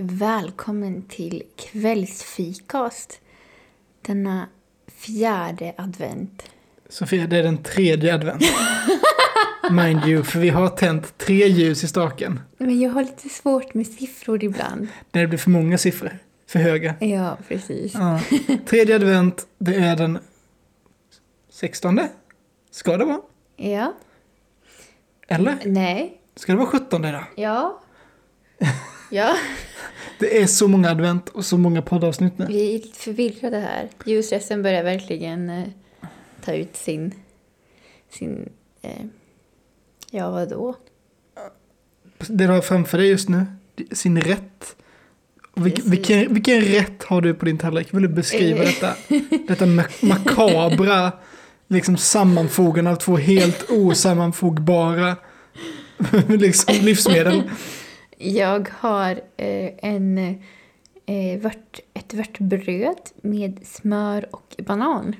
Välkommen till kvällsfikast. Denna fjärde advent. Sofia, det är den tredje advent. Mind you, för vi har tänt tre ljus i staken. Men jag har lite svårt med siffror ibland. När det blir för många siffror. För höga. Ja, precis. Ja. Tredje advent, det är den 16. Ska det vara? Ja. Eller? Nej. Ska det vara 17 idag? Ja. Ja. Det är så många advent och så många poddavsnitt nu. Vi är lite förvirrade här. Ljusresten börjar verkligen eh, ta ut sin... sin eh, ja, vadå? Det du har framför dig just nu, sin rätt. Vilken, vilken, vilken rätt har du på din tallrik? Vill du beskriva Eh. detta? Detta mak- makabra liksom sammanfogande av två helt osammanfogbara liksom livsmedel. Jag har eh, en, eh, vört, ett vörtbröd med smör och banan.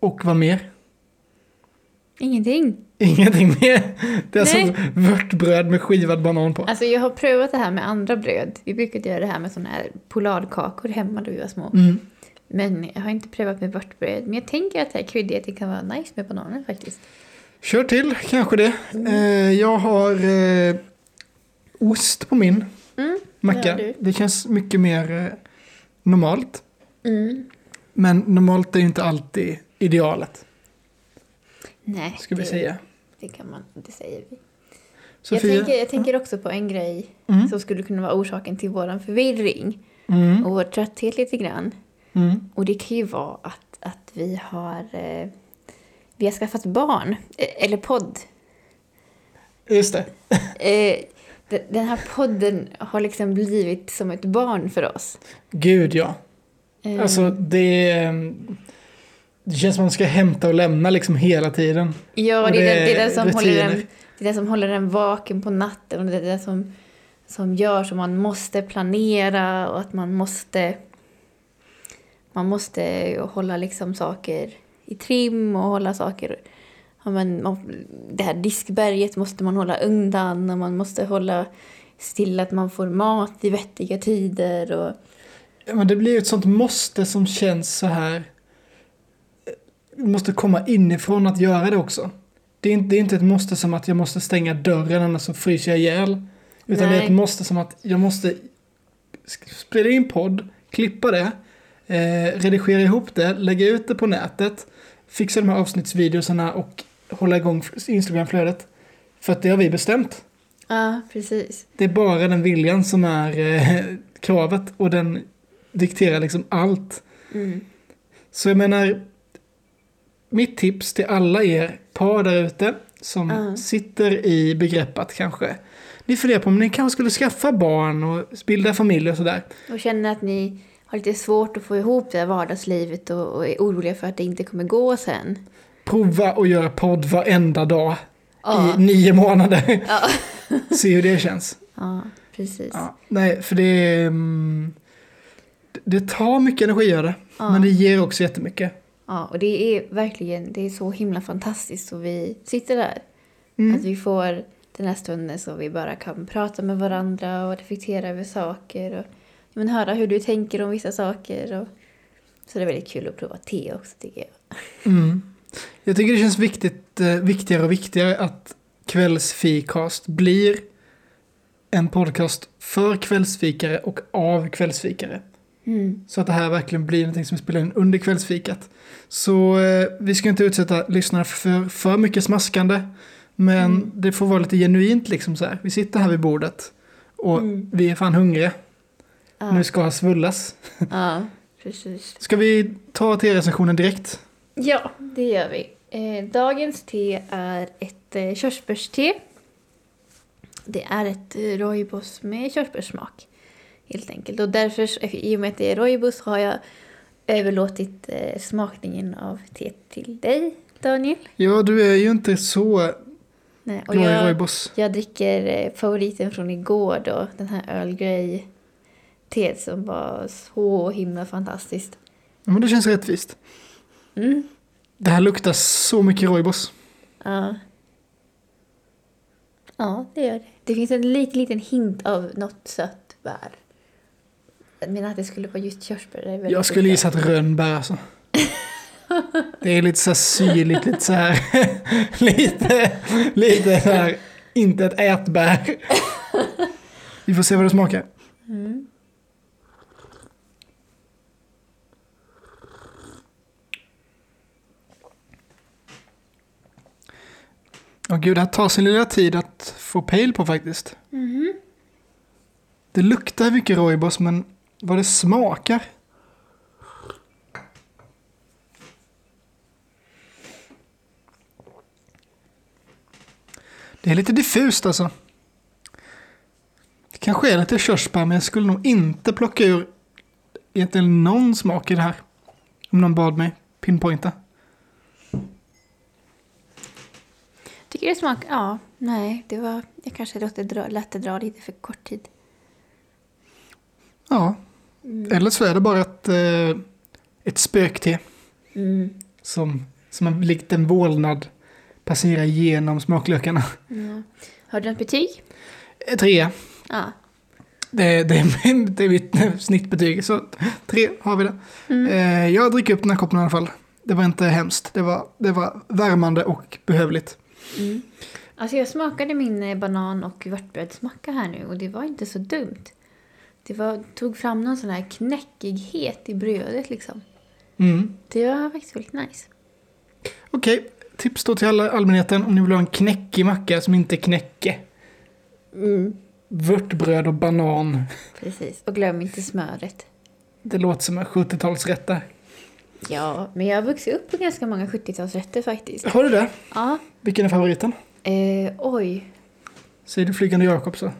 Och vad mer? Ingenting. Ingenting mer. Det är alltså Nej. vörtbröd med skivad banan på. Alltså jag har prövat det här med andra bröd. Vi brukade göra det här med såna här polarkakor hemma då vi var små. Mm. Men jag har inte prövat med vörtbröd. Men jag tänker att det här kryddigheten kan vara nice med bananen faktiskt. Kör till, kanske det. Eh, jag har ost på min Mm, macka. du. Det känns mycket mer eh, normalt. Mm. Men normalt är ju inte alltid idealet, Nej, ska vi det, säga. det kan man, det säger vi. Jag tänker, jag tänker också på en grej Mm. som skulle kunna vara orsaken till våran förvirring Mm. och vår trötthet lite grann. Mm. Och det kan ju vara att, att vi har eh, vi har skaffat barn, eh, eller podd. Just det. Eh, de- den här podden har liksom blivit som ett barn för oss. Gud ja. Eh, Alltså det, ehm, det känns som att man ska hämta och lämna liksom hela tiden. ja, och det, är det det, är som håller den, det är den som håller den vaken på natten och det är den som, som gör så man måste planera och att man måste man måste hålla liksom saker i trim och hålla saker ja, men, man, det här diskberget måste man hålla undan och man måste hålla se till att man får mat i vettiga tider och Ja, men det blir ett sånt måste som känns så här. Det måste komma inifrån att göra det också. Det är, inte, det är inte ett måste som att jag måste stänga dörren annars så fryser jag ihjäl. Utan det är Nej. ett måste som att jag måste spela in podd, klippa det, eh, redigera ihop det, lägga ut det på nätet, fixa de här avsnittsvideorna och hålla igång Instagramflödet. För att det har vi bestämt. ja, precis. Det är bara den viljan som är eh, kravet och den dikterar liksom allt. Mm. Så jag menar, mitt tips till alla er par där ute som Ja. sitter i begrepp att kanske ni funderar på om ni kanske skulle skaffa barn och bilda familj och sådär. Och känner att ni har lite svårt att få ihop det här vardagslivet och, och är oroliga för att det inte kommer gå sen. Prova att göra podd varenda dag Ja. i nio månader. Ja, Se hur det känns. ja precis. Ja, nej, för det mm, Det tar mycket energi att göra det. Men det ger också jättemycket. Ja, och det är verkligen det är så himla fantastiskt och vi sitter där. Mm. Att vi får den här stunden så vi bara kan prata med varandra och reflektera över saker och men höra hur du tänker om vissa saker. Och, så det är väldigt kul att prova te också tycker jag. Mm. Jag tycker det känns viktigt, eh, viktigare och viktigare att kvällsfikast blir en podcast för kvällsfikare och av kvällsfikare. Mm. Så att det här verkligen blir någonting som spelar in under kvällsfikat. Så eh, vi ska inte utsätta lyssnarna för för mycket smaskande. Men Mm. det får vara lite genuint liksom så här. Vi sitter här vid bordet och Mm. vi är fan hungriga. Ja, Nu ska svullas. ja, precis. Ska vi ta te-recensionen direkt? Ja, det gör vi. Eh, dagens te är ett eh, körsbärste. Det är ett eh, rooibos med körsbärssmak. Helt enkelt. Och därför, i och med att det är rooibos, har jag överlåtit smakningen av teet till dig, Daniel. Ja, du är ju inte så Nej, och jag, rooibos. jag dricker favoriten från igår då, den här Earl Grey teet som var så himla fantastiskt. Ja, men det känns rättvist. Mm. Det här luktar så mycket rooibos. Ja. Ja, det gör det. Det finns en liten, liten hint av något sött bär. Men att det skulle vara just körsbär det är väldigt Jag skulle gissa att rönnbär alltså. Det är lite så här syrligt, lite så här, lite, lite så här, inte ett ätbär. Vi får se vad det smakar. Mm. Åh gud, det här tar sin lilla tid att få pejl på faktiskt. Mhm. Det luktar mycket rooibos, men vad det smakar. Det är lite diffust alltså. Det kanske är lite körsbär, men jag skulle nog inte plocka ur egentligen någon smak i det här. Om någon bad mig pinpointa. Tycker det smakar... Ja, nej, det var... Jag kanske låter dra, lät det dra lite för kort tid. Ja, Mm. eller så är det bara ett, eh, ett spökte. Mm. Som, som en, likt en vålnad passerar igenom smaklökarna. Ja. Har du något betyg? Eh, Tre. Ja. Det, det, det är mitt snittbetyg. Så tre har vi det. Mm. Eh, jag dricker upp den här koppen i alla fall. Det var inte hemskt. Det var, det var värmande och behövligt. Mm. Alltså jag smakade min eh, banan och vörtbrödsmacka här nu och det var inte så dumt. Det var, tog fram någon sån här knäckighet i brödet liksom. Mm. Det var faktiskt väldigt nice. Okej, tips då till alla allmänheten om ni vill ha en knäckig macka som inte är knäcke. Mm. Vörtbröd och banan. Precis. Och glöm inte smöret. Det låter som en 70-talsrätt där. Ja, men jag har vuxit upp på ganska många 70-talsrätter faktiskt. Har du det? Ja. Vilken är favoriten? Eh, oj. Säger du Flygande Jakob så?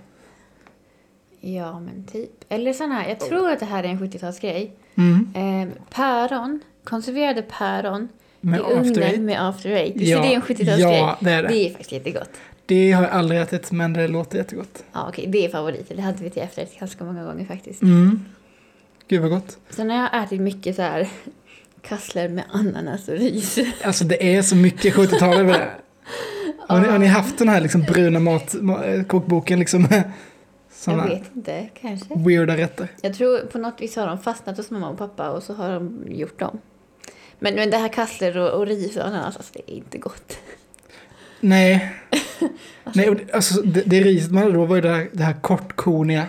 Ja, men typ. Eller sån här, jag tror att det här är en 70-talsgrej. Mm. Eh, päron, konserverade päron Med i ugnen Eight. med after eight. Visst Ja, är det en 70-talsgrej? ja, det är det. Det är faktiskt jättegott. Det har jag aldrig ätit, men det låter jättegott. Ja, okej, det är favoriten. Det hade vi till efterrätt ganska många gånger faktiskt. Mm. Gud vad gott. Sen har jag ätit mycket så här kassler med ananas och ris. Alltså det är så mycket 70-tal över det. Har ni, har ni haft den här liksom bruna mat, ma- kokboken liksom? med Jag vet inte, kanske. weirda rätter. Jag tror på något vis har de fastnat hos mamma och pappa och så har de gjort dem. Men, men det här kassler och, och ris och ananas, alltså det är inte gott. Nej. Nej, och det- alltså det, det riset man hade då var ju det här, det här kortkorniga,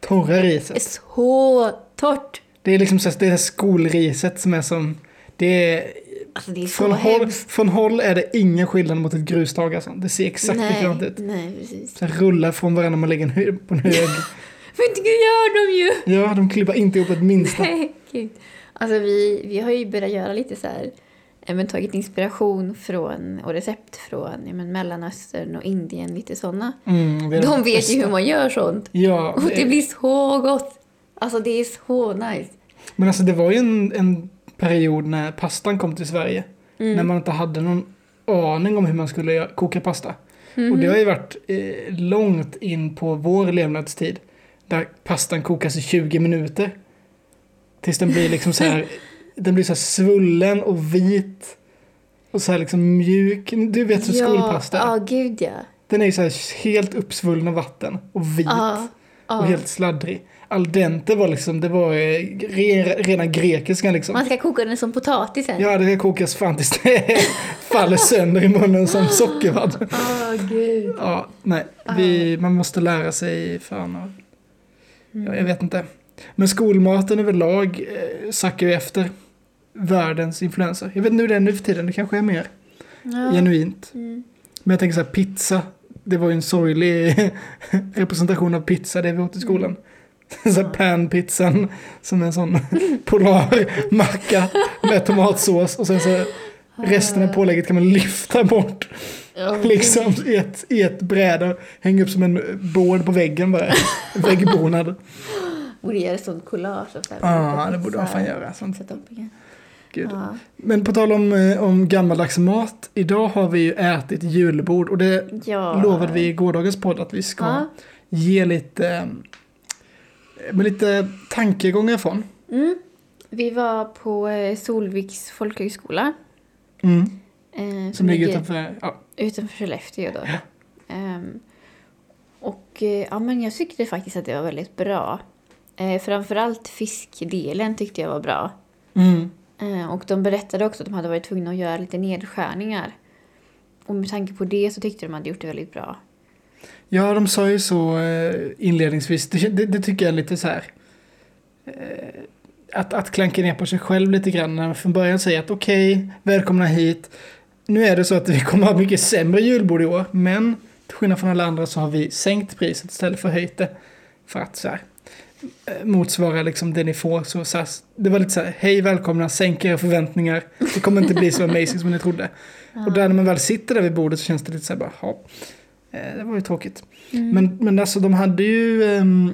torra riset. så torrt! Det är liksom så, det är skolriset som är som, det är, Alltså det är från håll, från håll är det ingen skillnad mot ett grustag alltså. Det ser exakt likadant ut. nej, precis. Så rullar från varandra man lägger en hö- på en hög. För det gör de ju! Ja, de klipper inte ihop ett minsta. Nej, gud. Alltså vi, vi har ju börjat göra lite så här, men tagit inspiration från och recept från ja, men Mellanöstern och Indien, lite sådana. Mm, De vet ju hur man gör sånt. Ja, Och det blir så gott! Alltså det är så nice. Men alltså det var ju en, en period när pastan kom till Sverige. Mm. När man inte hade någon aning om hur man skulle koka pasta. Mhm. Och det har ju varit eh, långt in på vår levnadstid. Där pastan kokas i 20 minuter. Tills den blir liksom så här, den blir så här svullen och vit. Och så här liksom mjuk. Du vet hur skolpasta är. Ja, gud ja. Den är ju så här helt uppsvullen av vatten och vit. Ja, ja. Och helt sladdrig. Al dente var liksom, det var eh, re, rena grekiskan liksom. Man ska koka den som potatisen. Ja, det kokas fan tills det faller sönder i munnen som sockervadd. Åh, gud. Ja, nej. Vi, man måste lära sig fan och, ja, jag vet inte. Men skolmaten överlag eh, sackar ju efter världens influenser. Jag vet inte hur det är nu för tiden, det kanske är mer Ja. genuint. Mm. Men jag tänker så här, pizza. Det var ju en sorglig representation av pizza det vi åt i skolan. Så panpizzan som en sån polarmacka med tomatsås och sen så resten av pålägget kan man lyfta bort liksom i ett, i ett bräde och hänga upp som en båd på väggen bara. Väggbonad. Borde göra sånt collage och så här. Ja, det borde man fan göra. Sånt. Gud. Men på tal om, eh, om gammaldags mat. Idag har vi ju ätit julbord och det ja. lovade vi i gårdagens podd att vi ska Ja. ge lite, med lite tankegångar från. Mm. Vi var på eh, Solviks folkhögskola. Mm. Eh, Som ligger utanför, ja, utanför Skellefteå då. Ja. Ehm, Och eh, ja, men jag tyckte faktiskt att det var väldigt bra. Eh, framförallt fiskdelen tyckte jag var bra. Mm. Eh, och de berättade också att de hade varit tvungna att göra lite nedskärningar. Och med tanke på det så tyckte de att de hade gjort det väldigt bra. Ja, de sa ju så eh, inledningsvis. Det, det, det tycker jag är lite så här. Eh, att, att klanka ner på sig själv lite grann. När man från början säger att okej, välkomna hit. Nu är det så att vi kommer ha mycket sämre julbord i år. Men till skillnad från alla andra så har vi sänkt priset istället för höjt det. För att så här, eh, motsvara liksom det ni får. Så, så här, det var lite så här, hej välkomna, sänk era förväntningar. Det kommer inte bli så amazing som ni trodde. Och där när man väl sitter där vid bordet så känns det lite så här bara, ja, det var ju tråkigt. Mm. Men, men alltså de hade ju, ehm,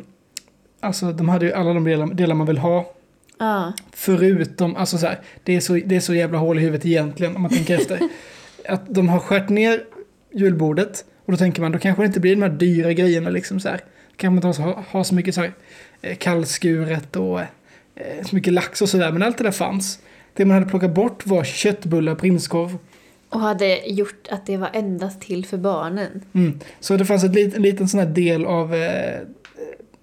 alltså de hade ju alla de delar, delar man vill ha. Ja. Förutom, alltså så här, det är så, det är så jävla hål i huvudet egentligen om man tänker efter. Att de har skärt ner julbordet och då tänker man då kanske det inte blir de här dyra grejerna liksom så här. Kanske man inte har, har så mycket så här eh, kallskuret och eh, så mycket lax och sådär. Men allt det där fanns. Det man hade plockat bort var köttbullar prinskorv. Och hade gjort att det var endast till för barnen. Mm. Så det fanns lit, en liten sån här del av eh,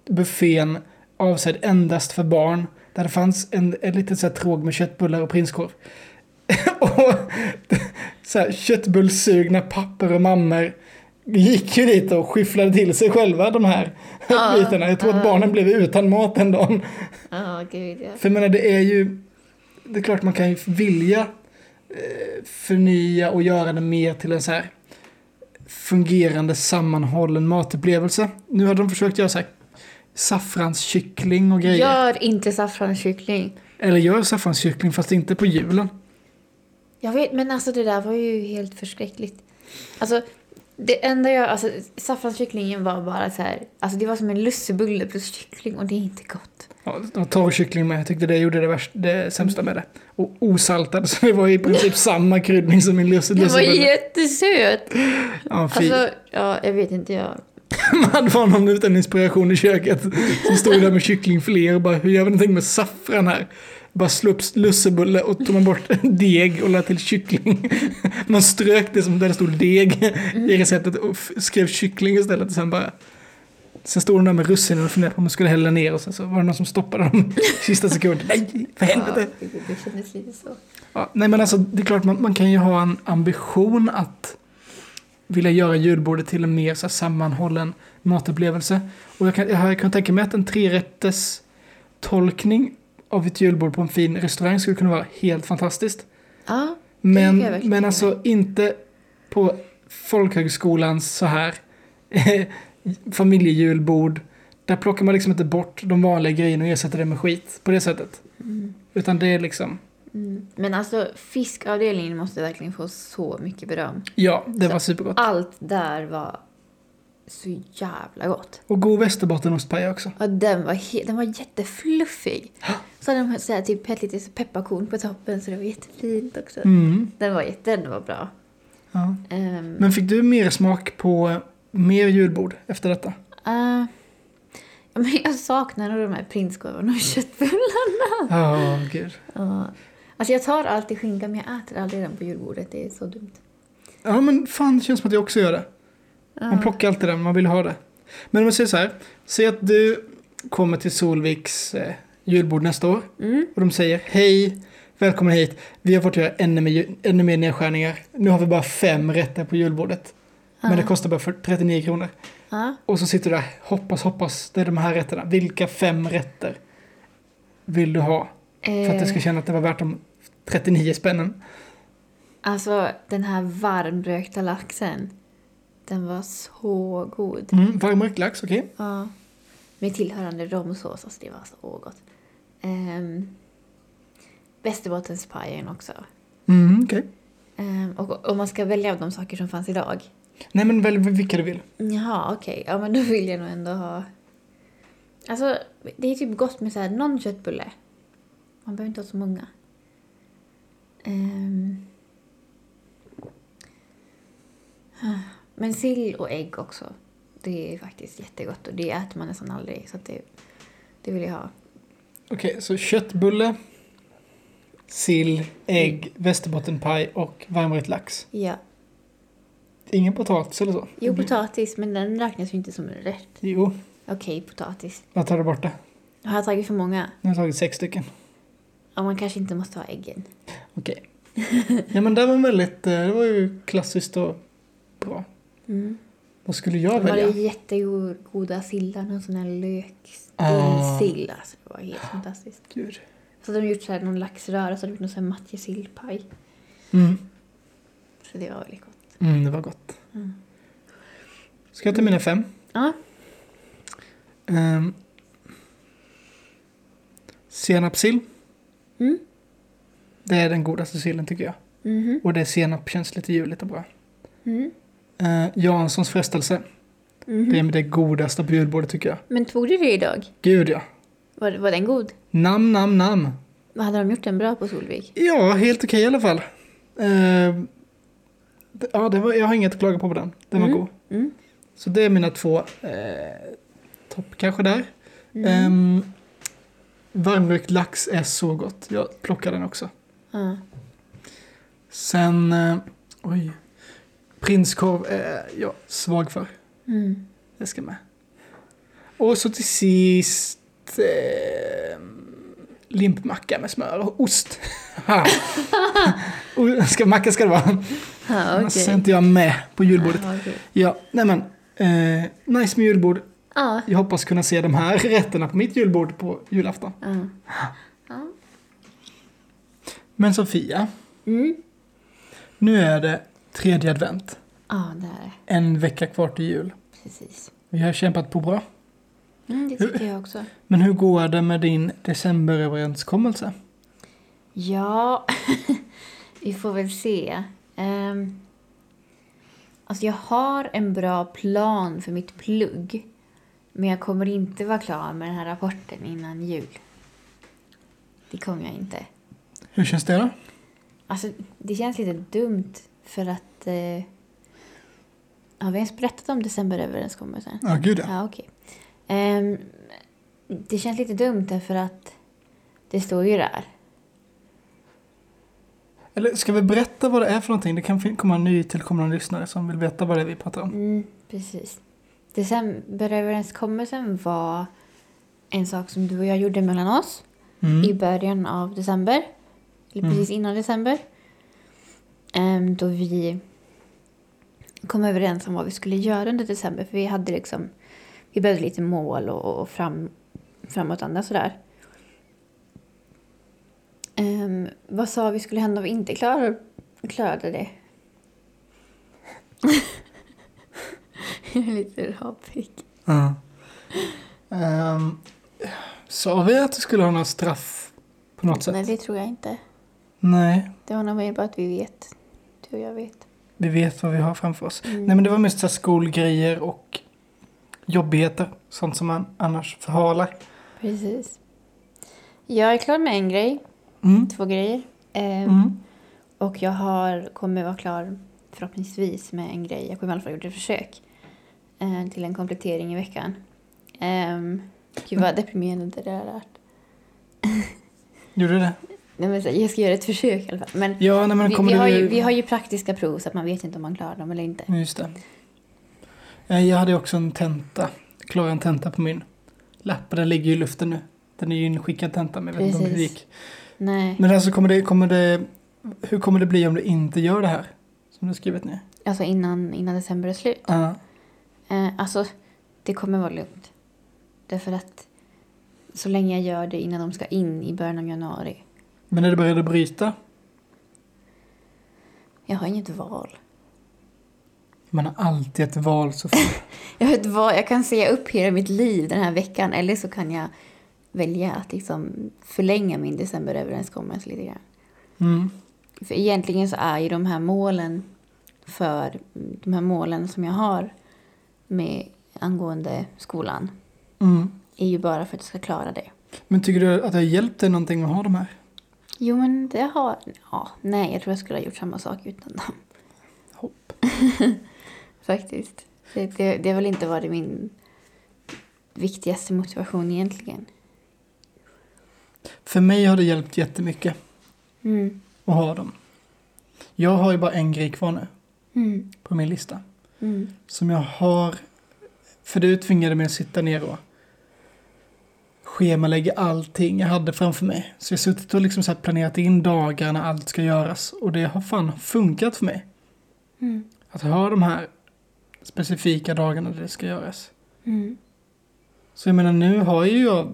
buffén avsedd endast för barn. Där det fanns en, en liten så här tråg med köttbullar och prinskorv. och så här, köttbullssugna pappor och mammor gick ju dit och skyfflade till sig själva de här Ja, bitarna. Jag tror att ja. barnen blev utan mat den dagen. Ja, gud ja. För jag menar, det är ju... Det är klart man kan ju vilja förnya och göra det mer till en så här fungerande sammanhållen matupplevelse. Nu har de försökt göra så här saffranskyckling och grejer. Gör inte saffranskyckling. Eller gör saffranskyckling fast inte på julen. Jag vet, men alltså det där var ju helt förskräckligt. Alltså, det enda jag, alltså saffranskycklingen var bara så här, alltså det var som en lussebulle plus kyckling och det är inte gott. Ja, torr kyckling med. Jag tyckte det gjorde det, värst, det sämsta med det. Och osaltad, så det var i princip samma kryddning som min lusse, Den var lussebulle. jättesöt! Ja, fy. Alltså, ja, jag vet inte, jag... Man var någon utan inspiration i köket som stod där med kycklingfiléer och bara hur gör vi någonting med saffran här? Bara slå upp lussebulle och tog man bort deg och lade till kyckling. Man strök det som där det stod deg i receptet och skrev kyckling istället och sen bara Sen stod de där med russinen och funderade på om de skulle hälla ner och sen så var det någon som stoppade dem i sista sekunden. Nej, för helvete! Ja, det, det kändes lite så. Ja, nej men alltså det är klart man, man kan ju ha en ambition att vilja göra julbordet till en mer så sammanhållen matupplevelse. Och jag kan, jag kan tänka mig att en trerätters tolkning av ett julbord på en fin restaurang skulle kunna vara helt fantastiskt. Ja, kan Men, men alltså inte på folkhögskolans så här familjejulbord. Där plockar man liksom inte bort de vanliga grejerna och ersätter det med skit på det sättet. mm. Utan det är liksom, Mm. Men alltså fiskavdelningen måste verkligen få så mycket beröm. ja, det Så- var supergott. Allt där var så jävla gott. Och god västerbottenostpaj också. Och den var, den var jättefluffig. Så hade de så här, typ hällt lite pepparkorn på toppen så det var jättefint också. Mm. Den, var, den var bra. Ja. Um, Men fick du mer smak på mer julbord efter detta? uh, men jag saknar nog de här prinskorvarna och köttbullarna. Ja, gud. Ja. Alltså jag tar alltid skinka men jag äter aldrig den på julbordet. Det är så dumt. Ja, men fan, det känns som att jag också gör det. Man plockar alltid den, man vill ha det. Men om man säger så här, säg att du kommer till Solviks eh, julbord nästa år Mm. och de säger hej, välkommen hit, vi har fått göra ännu mer, ännu mer nedskärningar. Nu har vi bara fem rätter på julbordet. Men det kostar bara för 39 kronor. Och så sitter du där, hoppas, hoppas, det är de här rätterna. Vilka fem rätter vill du ha? För att du ska Eh, känna att det var värt de 39 spännen. Alltså den här varmrökta laxen. Den var så god. Mm, varmrökt lax, okej. Ja. Med tillhörande romsås. Alltså det var så gott. Um, Västerbottenpajen också. Mm, okej. Ehm, och om man ska välja av de saker som fanns idag. Nej men välj vilka du vill. Jaha, okej. Ja, men då vill jag nog ändå ha... Alltså, det är typ gott med så här någon köttbulle. Man behöver inte ha så många. Ehm. Men sill och ägg också. Det är faktiskt jättegott och det äter man nästan aldrig. Så det, det vill jag ha. Okej, så köttbulle, sill, ägg, västerbottenpaj och varmrökt lax. Ja. Ingen potatis eller så? Jo, potatis, men den räknas ju inte som rätt. Jo, Okej, potatis. jag tar det bort det. Har jag tagit för många? Nu har jag tagit sex stycken. Ja, man kanske inte måste ha äggen. Okej. Ja men det var väldigt, eh, det var ju klassiskt och bra. Mm. Vad skulle jag var välja? det jättegoda sillar, någon sån här Ah. löksill. Alltså, det var helt fantastiskt. Gud. Så hade de gjort så här, någon laxröra, så hade de gjort någon sån här matjesillpaj. Mm. Så det var väldigt gott. Mm, det var gott. Mm. Ska jag ta mina fem? Ja. Um, senapssill. Mm. Det är den godaste sillen tycker jag. Mhm. Och det senap känns lite juligt och bra. Mm. Uh, Janssons frestelse. Mhm. Det är det godaste på julbordet tycker jag. Men tog du det idag? Gud ja. Var, var den god? Nam, nam, nam. Vad hade de gjort den bra på Solvik? Ja, helt okej i alla fall. Det- ja, det var, jag har inget att klaga på på den. Den var Mm. god. Mm. Så det är mina två eh, topp kanske där. Mm. Um, varmrökt lax är så gott. Jag plockar den också. Ja. Sen, eh, oj. Prinskorv är jag svag för. Mm. Det ska med. Och så till sist eh, limpmacka med smör och ost. Ha. Ska, macka ska det vara. Ja, Annars är okej. inte jag med på julbordet. Ja, okej. Ja, nej men. Eh, nice med julbord. Ja. Jag hoppas kunna se de här rätterna på mitt julbord på julafton. Ja. Ja. Men Sofia, Mm. nu är det tredje advent. Ja, det är det. En vecka kvar till jul. Precis. Vi har kämpat på bra. Mm, det tycker jag också. Men hur går det med din decemberöverenskommelse? Ja, vi får väl se. Um, alltså jag har en bra plan för mitt plugg. Men jag kommer inte vara klar med den här rapporten innan jul. Det kommer jag inte. Hur känns det då? Alltså, det känns lite dumt för att... Eh, har vi ens berättat om decemberöverenskommelsen? Ja, gud ja. Ja, okej. Ehm, det känns lite dumt därför att det står ju där. Eller ska vi berätta vad det är för någonting? Det kan komma nytillkomna lyssnare som vill veta vad det är vi pratar om. Mm, precis. Decemberöverenskommelsen var en sak som du och jag gjorde mellan oss i Mm. början av december. Eller Mm. precis innan december. Ehm, då vi kom överens om vad vi skulle göra under december. För vi hade liksom, vi behövde lite mål och, och fram, framåtanda sådär. Um, vad sa vi skulle hända om vi inte klar, klarade det? Jag är lite rapig. Ja. Ehm, sa vi att du skulle ha några straff på något sätt? Nej, det tror jag inte. Nej, Det var nog mer bara att vi vet. Du och jag vet. vi vet vad vi har framför oss. Mm. Nej men det var mest så här skolgrejer och jobbigheter. Sånt som man annars förhalar. Precis. Jag är klar med en grej, Mm. två grejer. Ehm, Mm. Och jag har, kommer vara klar förhoppningsvis med en grej. Jag kommer i alla fall gjort ett försök eh, till en komplettering i veckan. Um, gud vad deprimerande det där är. Gjorde du det? Nej, men jag ska göra ett försök i alla fall. Men Ja, nej men vi, vi, har ju, vi har ju praktiska prov så att man vet inte om man klarar dem eller inte. Just det. Eh, Jag hade också en tenta. Klarade en tenta på min lapp. Den ligger ju i luften nu. Den är ju inskickad tenta men jag vet inte om det gick. Nej, Men alltså kommer det, kommer det... Hur kommer det bli om du inte gör det här? Som du skrivit ner. alltså innan, innan december är slut. Ja. Eh, alltså, det kommer vara lugnt. Därför att så länge jag gör det innan de ska in i början av januari. Men är du beredd att bryta? Jag har inget val. Man har alltid ett val Sofia. Jag har ett val. Jag kan säga upp hela mitt liv den här veckan eller så kan jag välja att liksom förlänga min decemberöverenskommelse lite grann. Mm. För egentligen så är ju de här målen för de här målen som jag har med angående skolan Mm. är ju bara för att jag ska klara det. Men tycker du att det har hjälpt dig någonting att ha de här? Jo, men det har... Ja, nej, jag tror jag skulle ha gjort samma sak utan dem. Hopp. Faktiskt. Det, det, det har väl inte varit min viktigaste motivation egentligen. För mig har det hjälpt jättemycket Mm. att ha dem. Jag har ju bara en grej kvar nu. Mm. på min lista. Mm. Som jag har... För du tvingade mig att sitta ner och schemalägga allting jag hade framför mig. Så jag har suttit och liksom så planerat in dagar när allt ska göras. Och det har fan funkat för mig. Mm. Att ha de här specifika dagarna där det ska göras. Mm. Så jag menar nu har ju jag...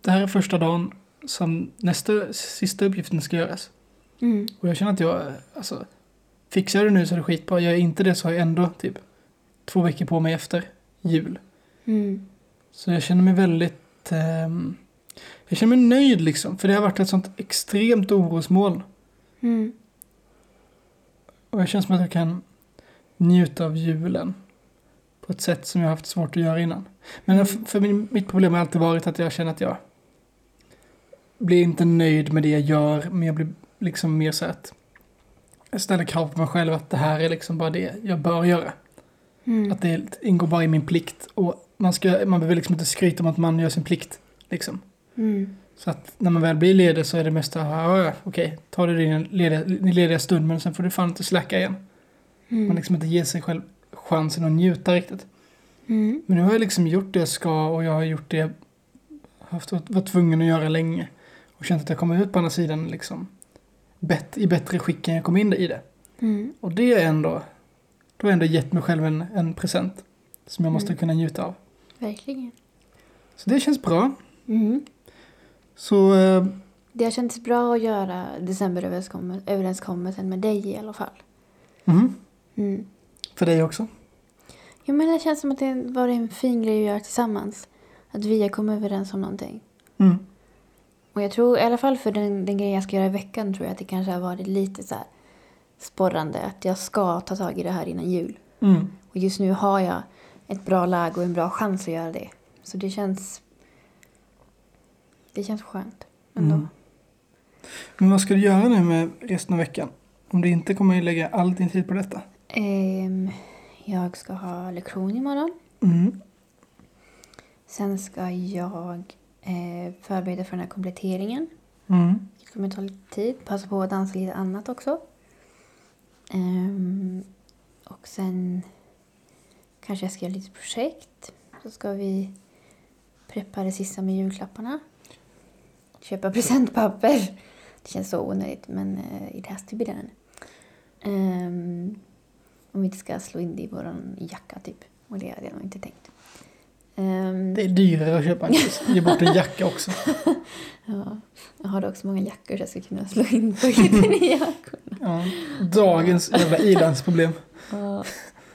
Det här är första dagen som nästa, sista uppgiften ska göras. Mm. Och jag känner att jag, alltså, fixar jag det nu så är det skitbra. Gör jag inte det så har jag ändå typ två veckor på mig efter jul. Mm. Så jag känner mig väldigt, ehm, jag känner mig nöjd liksom. För det har varit ett sånt extremt orosmoln. Mm. Och jag känner som att jag kan njuta av julen. På ett sätt som jag haft svårt att göra innan. Men för min, mitt problem har alltid varit att jag känner att jag blir inte nöjd med det jag gör. Men jag blir liksom mer så att jag ställer krav på mig själv att det här är liksom bara det jag bör göra. Mm. Att det ingår bara i min plikt. Och man, ska, man behöver liksom inte skryta om att man gör sin plikt. Liksom. Mm. Så att när man väl blir ledig så är det mesta, ja, ja, okej, ta dig din lediga, din lediga stund men sen får du fan inte släcka igen. Mm. Man liksom inte ger sig själv chansen att njuta riktigt. Mm. Men nu har jag liksom gjort det jag ska och jag har gjort det jag haft, varit tvungen att göra länge. Och känt att jag kommer ut på andra sidan liksom bett, i bättre skick än jag kom in i det. Mm. Och det är ändå, då har jag ändå gett mig själv en, en present. Som jag måste Mm. kunna njuta av. Verkligen. Så det känns bra. Mm. Så eh, Det har känts bra att göra decemberöverenskommelsen med dig i alla fall. mhm, Mm. för dig också. Jo, men det känns som att det var en fin grej att göra tillsammans. Att vi har kommit överens om någonting. Mm. Och jag tror, i alla fall för den, den grejen jag ska göra i veckan, tror jag att det kanske har varit lite så här sporrande. Att jag ska ta tag i det här innan jul. Mm. Och just nu har jag ett bra läge och en bra chans att göra det. Så det känns... Det känns skönt ändå. Mm. Men vad ska du göra nu med resten av veckan? Om du inte kommer att lägga all din tid på detta. Ehm, jag ska ha lektion imorgon. Mm. Sen ska jag eh, förbereda för den här kompletteringen. Mm. Det kommer ta lite tid. Passa på att dansa lite annat också. Ehm, och sen kanske jag ska göra lite projekt. Så ska vi preppa det sista med julklapparna. Köpa presentpapper. Det känns så onödigt men eh, it has to be done. Om vi inte ska slå in det i vår jacka typ. Och det hade jag nog inte tänkt. Ehm, Det är dyrare att köpa en ge bort en jacka också. Ja, jag har också många jackor så jag ska kunna slå in paketen i jackorna. Ja. Dagens jävla ilandsproblem. Ja,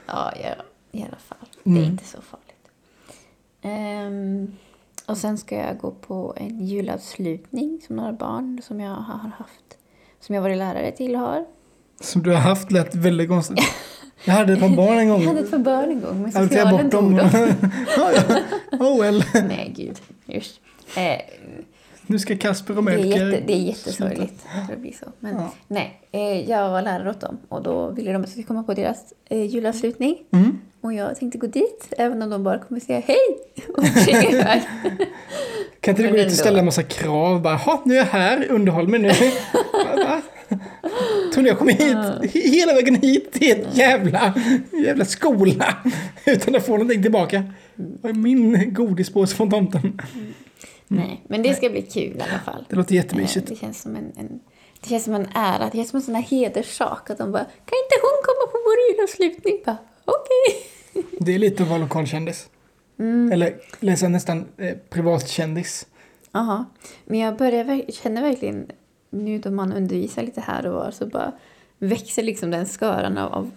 ja, i alla fall. Det är Mm. inte så farligt. Ehm, och sen ska jag gå på en julavslutning som några barn som jag har haft, som jag varit lärare till har. Som du har haft lät väldigt konstigt. Jag hade ett par barn en gång. Jag hade ett par barn en gång, men Adoptera socialen bort dem. dem. ja, ja. Oh well. Nej, gud. Just. Eh, Nu ska Kasper och det, är Melker... jätte, det är jättesorgligt att det blir så. Men Ja. nej, eh, jag var lärare åt dem och då ville de att jag skulle komma på deras eh, julavslutning. Mm. Och jag tänkte gå dit, även om de bara kommer säga hej och springa iväg. Kan inte du gå dit och ställa en massa krav? Bara, "Ha, nu är jag här, underhåll mig nu. Tror ni jag kommer hit, hela vägen hit till ett jävla, jävla skola utan att få någonting tillbaka? Vad är min godispåse från tomten? Nej, men det ska bli kul i alla fall. Det låter Eh, jättemysigt. Det känns som en, en, det känns som en ära, det känns som en sån här hederssak. Att de bara, kan inte hon komma på vår julavslutning? Okej. Det är lite att vara lokalkändis. Mm. Eller nästan eh, privatkändis. Jaha. Men jag börjar känna verkligen, nu då man undervisar lite här och var, så bara växer liksom den skaran av, av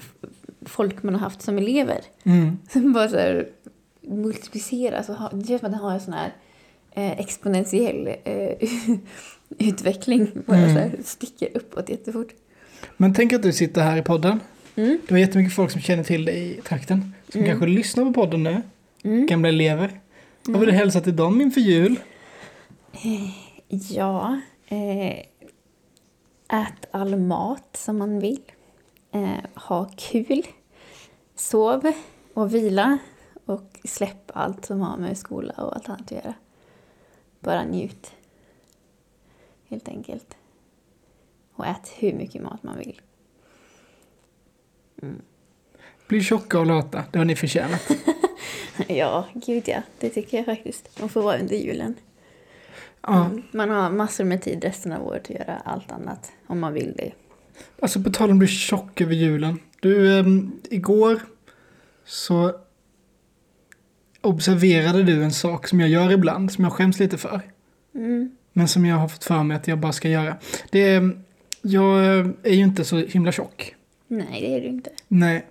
folk man har haft som elever. Mm. Som bara så här multipliceras. Och har, det känns som att den har en sån här eh, exponentiell eh, utveckling. Bara Mm. så här sticker uppåt jättefort. Men tänk att du sitter här i podden. Mm. Du har jättemycket folk som känner till dig i trakten. Som Mm. kanske lyssnar på podden nu. Mm. Gamla elever. Vad vill du hälsa till dem inför jul? Ja, eh, ät all mat som man vill. Eh, ha kul. Sov och vila. Och släpp allt som har med skola och allt annat att göra. Bara njut. Helt enkelt. Och ät hur mycket mat man vill. Mm. Bli tjocka och lata, det har ni förtjänat. Ja, gud ja. Det tycker jag faktiskt. Man får vara under julen. Ja, Mm. Man har massor med tid resten av året att göra allt annat om man vill det. alltså på tal om att bli tjock över julen. Du, ehm, igår så observerade du en sak som jag gör ibland, som jag skäms lite för. Mm. Men som jag har fått för mig att jag bara ska göra. Det är, jag är ju inte så himla tjock. Nej, det är ju inte. Nej,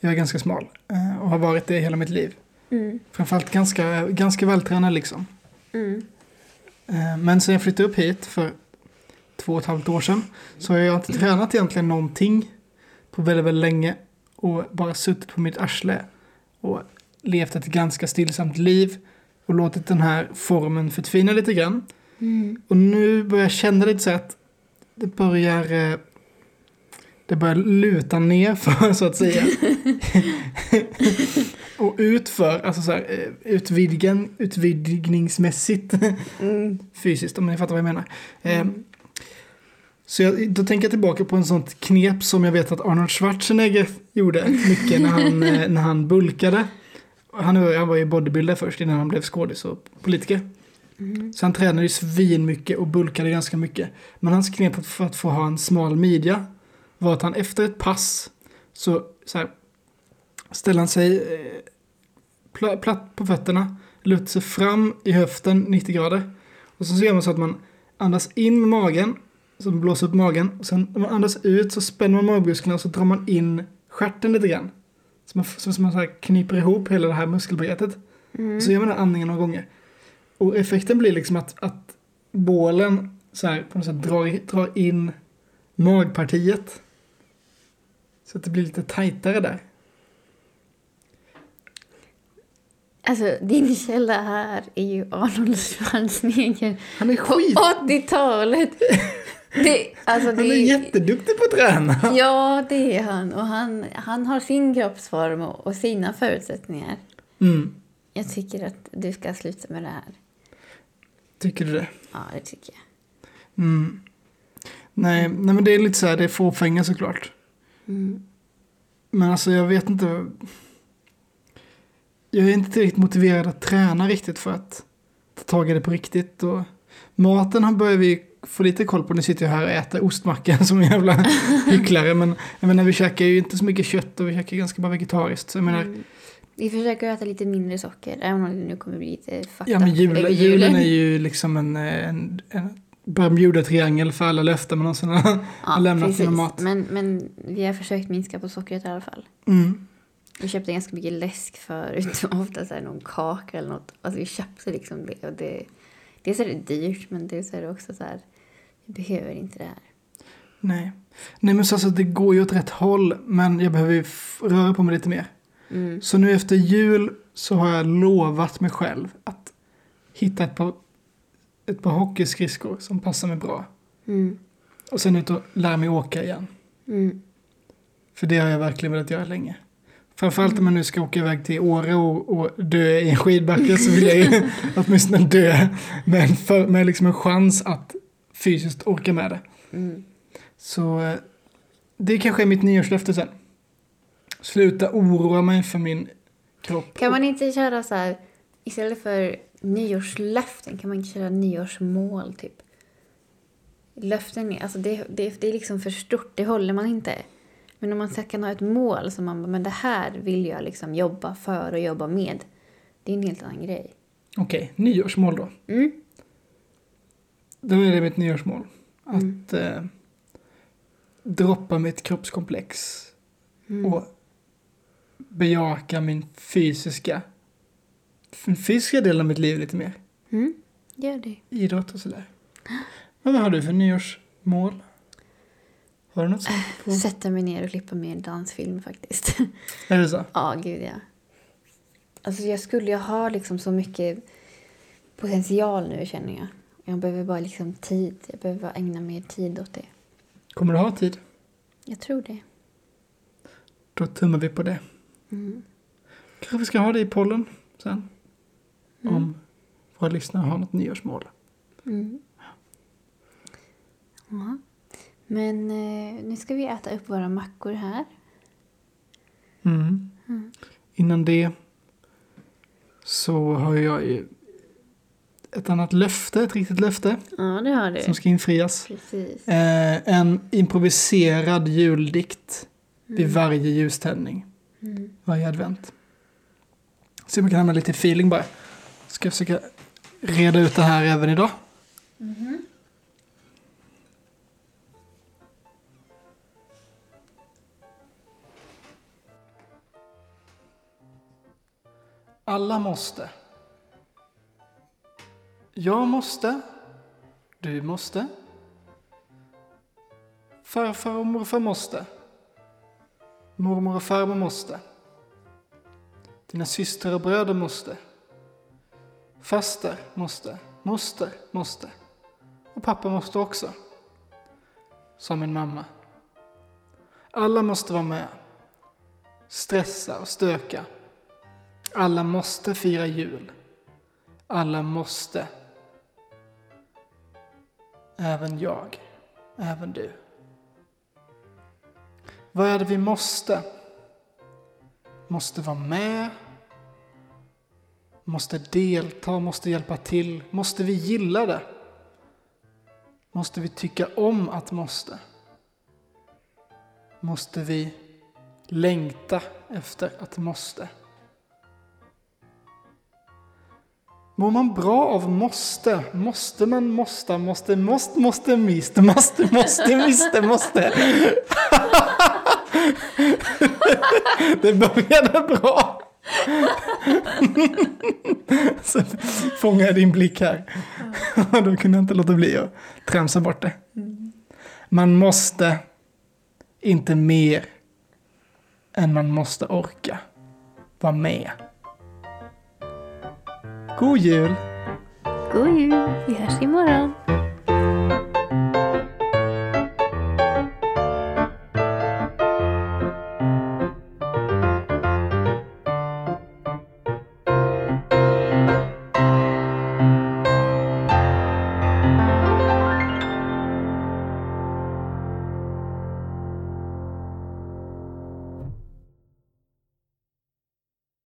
jag är ganska smal eh, och har varit det hela mitt liv. Mm. Framförallt ganska, ganska vältränad liksom. Mm. Eh, Men sen jag flyttade upp hit för två och ett halvt år sedan så har jag inte tränat egentligen någonting på väldigt, väldigt länge och bara suttit på mitt arsle och levt ett ganska stillsamt liv och låtit den här formen förtvina lite grann. Mm. Och nu börjar jag känna lite så att det börjar eh, det börjar luta ner för så att säga. och utför, alltså så här, eh, utvidgen, utvidgningsmässigt Mm. fysiskt om ni fattar vad jag menar. Eh, så jag, då tänker jag tillbaka på en sånt knep som jag vet att Arnold Schwarzenegger gjorde mycket när han, eh, när han bulkade. Han, var- han var ju bodybuilder först innan han blev skådis och politiker. Mm. Så han tränade ju svin mycket och bulkade ganska mycket. Men hans knep för att få ha en smal midja var att han efter ett pass så, så här, ställde han sig pla- platt på fötterna, lutar sig fram i höften 90 grader. Och så ser man så att man andas in med magen, så man blåser upp magen. Och sen när man andas ut så spänner man magmusklerna och så drar man in stjärten lite grann. Så man, så, så man så kniper ihop hela det här muskelbetet. Mm. Och så gör man den andningen några gånger. Och effekten blir liksom att, att bålen så här, på något sätt drar, drar in magpartiet. Så att det blir lite tajtare där. Alltså, din källa här är ju Arnold Schwarzenegger Han är på skit! 80-talet. Det, alltså, det Han är jätteduktig på att träna. Ja, det är han. Och han, han har sin kroppsform och, och sina förutsättningar. Mm. Jag tycker att du ska sluta med det här. Tycker du det? Ja, det tycker jag. Mm. Nej, nej, men det är lite så här, det är fåfänga såklart. Mm. Men alltså jag vet inte. Jag är inte tillräckligt motiverad att träna riktigt för att ta tag i det på riktigt. Och maten har börjat vi få lite koll på. Nu sitter jag här och äter ostmacka som en jävla hycklare. Men jag menar, vi käkar ju inte så mycket kött och vi käkar ganska bara vegetariskt. Så jag menar, Mm. Vi försöker äta lite mindre socker, även om det nu kommer bli lite fucked ja men jul, över julen är ju liksom en, en, en Bermuda-triangel för alla löften man någonsin har ja, lämnat precis. genom mat. Men, men vi har försökt minska på sockret i alla fall. Mm. Vi köpte ganska mycket läsk förut, ofta så här någon kaka eller något. Alltså vi köpte liksom det och det... Dels är det dyrt, men dels är det också så här... Vi behöver inte det här. Nej. Nej men så alltså, det går ju åt rätt håll men jag behöver ju röra på mig lite mer. Mm. Så nu efter jul så har jag lovat mig själv att hitta ett par, ett par hockeyskridskor som passar mig bra. Mm. Och sen ut och lära mig åka igen. Mm. För det har jag verkligen velat göra länge. Framförallt om man nu ska åka iväg till Åre och, och dö i en skidbacke så vill jag ju åtminstone dö med, en för, med liksom en chans att fysiskt orka med det. Mm. Så eh, det kanske är mitt nyårslöfte sen. Sluta oroa mig för min kropp. Kan man inte köra så här... Istället för nyårslöften kan man inte köra nyårsmål, typ? Löften är, alltså det, det, det är liksom för stort, det håller man inte. Men om man så kan ha ett mål som man men det här vill jag liksom jobba för och jobba med. Det är en helt annan grej. Okej, nyårsmål då. Mm. Då är det mitt nyårsmål. Mm. Att eh, droppa mitt kroppskomplex Mm. och bejaka min fysiska, den fysiska delen av mitt liv lite mer. Mm. Gör det. Idrott och sådär. Men vad har du för nyårsmål? Har du något sånt? På? Sätta mig ner och klippa mig en dansfilm faktiskt. Är det så? Ja, gud ja. Alltså jag skulle ju ha liksom så mycket potential nu känner jag. Jag behöver bara liksom tid. Jag behöver bara ägna mer tid åt det. Kommer du ha tid? Jag tror det. Då tummar vi på det. Mm. Kanske vi ska ha det i pollen sen. Mm. Om våra lyssnare har något nyårsmål. Mm. Ja. Men eh, nu ska vi äta upp våra mackor här. Mm. Innan det så har jag ett annat löfte, ett riktigt löfte Ja, det har du. som ska infrias. Precis. Eh, en improviserad juldikt vid varje ljuständning, Mm. varje advent. Se om jag kan hamna lite feeling bara. Ska jag försöka reda ut det här även idag. Alla måste. Jag måste. Du måste. Farfar och morfar måste. Mormor och farmor måste. Dina systrar och bröder måste. Faster måste. Moster måste. Och pappa måste också. Sa min mamma. Alla måste vara med. Stressa och stöka. Alla måste fira jul. Alla måste. Även jag. Även du. Vad är det vi måste? Måste vara med. Måste delta, måste hjälpa till. Måste vi gilla det? Måste vi tycka om att måste? Måste vi längta efter att måste? Mår man bra av måste? Måste man måste, måste, måste, måste, miste, måste, måste, miste, måste. Det började bra. Så fångade jag din blick här. Då kunde jag inte låta bli att tramsa bort det. Man måste inte mer än man måste orka vara med. God jul! God jul! Vi hörs imorgon.